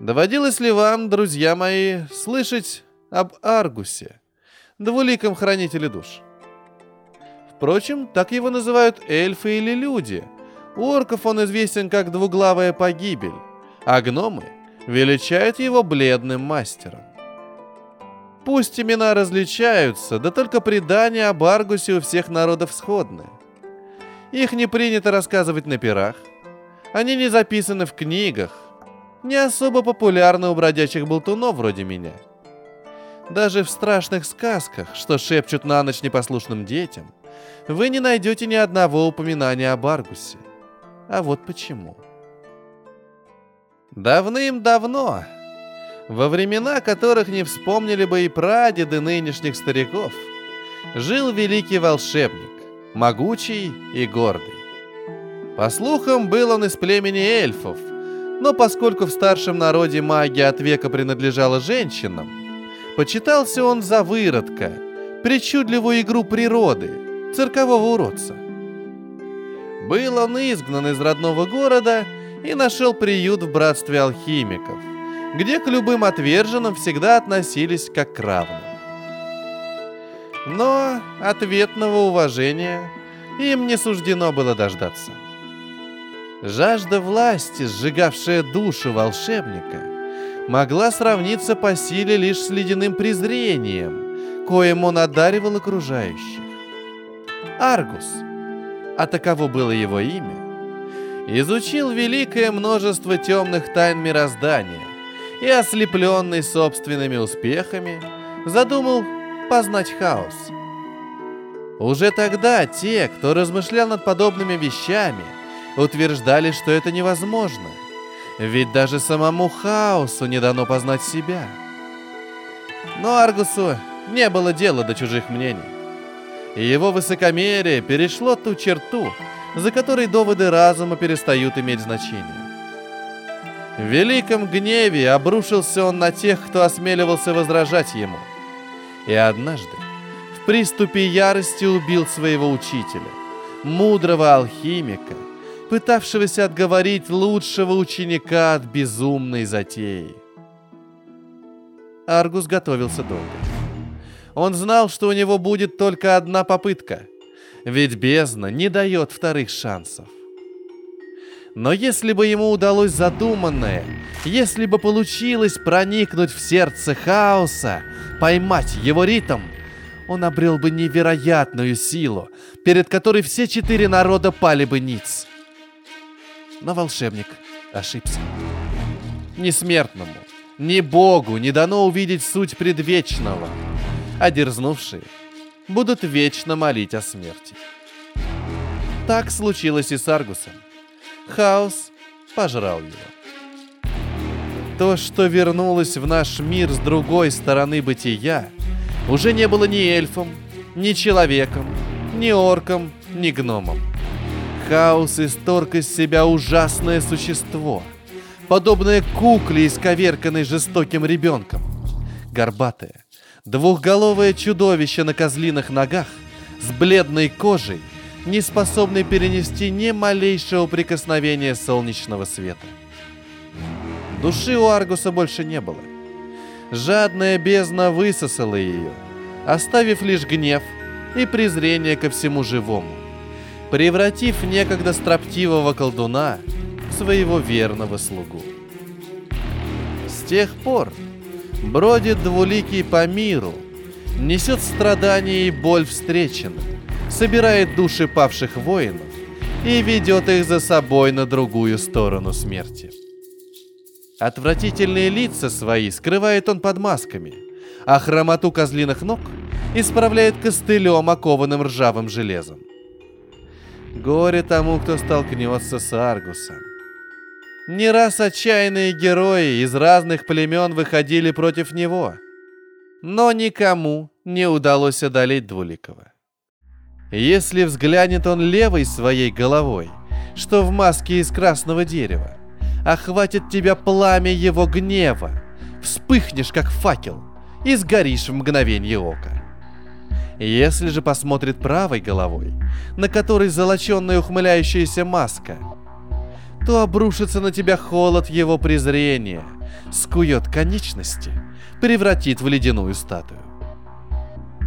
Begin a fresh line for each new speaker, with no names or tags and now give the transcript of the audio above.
Доводилось ли вам, друзья мои, слышать об Аргусе, двуликом хранителе душ? Впрочем, так его называют эльфы или люди. У орков он известен как двуглавая погибель, а гномы величают его бледным мастером. Пусть имена различаются, да только предания об Аргусе у всех народов сходны. Их не принято рассказывать на пирах, они не записаны в книгах, не особо популярны у бродячих болтунов вроде меня. Даже в страшных сказках, что шепчут на ночь непослушным детям, вы не найдете ни одного упоминания об Аргусе. А вот почему. Давным-давно, во времена которых не вспомнили бы и прадеды нынешних стариков, жил великий волшебник, могучий и гордый. По слухам, был он из племени эльфов – но поскольку в старшем народе магия от века принадлежала женщинам, почитался он за выродка, причудливую игру природы, циркового уродца. Был он изгнан из родного города и нашел приют в братстве алхимиков, где к любым отверженным всегда относились как к равным. Но ответного уважения им не суждено было дождаться – Жажда власти, сжигавшая душу волшебника, могла сравниться по силе лишь с ледяным презрением, коим он одаривал окружающих. Аргус, а таково было его имя, изучил великое множество темных тайн мироздания и, ослепленный собственными успехами, задумал познать хаос. Уже тогда те, кто размышлял над подобными вещами – утверждали, что это невозможно. Ведь даже самому хаосу не дано познать себя. Но Аргусу не было дела до чужих мнений. И его высокомерие перешло ту черту, за которой доводы разума перестают иметь значение. В великом гневе обрушился он на тех, кто осмеливался возражать ему. И однажды в приступе ярости убил своего учителя, мудрого алхимика, пытавшегося отговорить лучшего ученика от безумной затеи. Аргус готовился долго. Он знал, что у него будет только одна попытка, ведь бездна не дает вторых шансов. Но если бы ему удалось задуманное, если бы получилось проникнуть в сердце хаоса, поймать его ритм, он обрел бы невероятную силу, перед которой все четыре народа пали бы ниц но волшебник ошибся. Ни смертному, ни Богу не дано увидеть суть предвечного, а дерзнувшие будут вечно молить о смерти. Так случилось и с Аргусом. Хаос пожрал его. То, что вернулось в наш мир с другой стороны бытия, уже не было ни эльфом, ни человеком, ни орком, ни гномом. Хаос исторг из себя ужасное существо, подобное кукле, исковерканной жестоким ребенком. Горбатое, двухголовое чудовище на козлиных ногах, с бледной кожей, не способный перенести ни малейшего прикосновения солнечного света. Души у Аргуса больше не было. Жадная бездна высосала ее, оставив лишь гнев и презрение ко всему живому превратив некогда строптивого колдуна в своего верного слугу. С тех пор бродит двуликий по миру, несет страдания и боль встреченным, собирает души павших воинов и ведет их за собой на другую сторону смерти. Отвратительные лица свои скрывает он под масками, а хромоту козлиных ног исправляет костылем, окованным ржавым железом. Горе тому, кто столкнется с Аргусом. Не раз отчаянные герои из разных племен выходили против него, но никому не удалось одолеть Двуликова. Если взглянет он левой своей головой, что в маске из красного дерева, охватит тебя пламя его гнева, вспыхнешь, как факел, и сгоришь в мгновение ока. Если же посмотрит правой головой, на которой золоченная ухмыляющаяся маска, то обрушится на тебя холод его презрения, скует конечности, превратит в ледяную статую.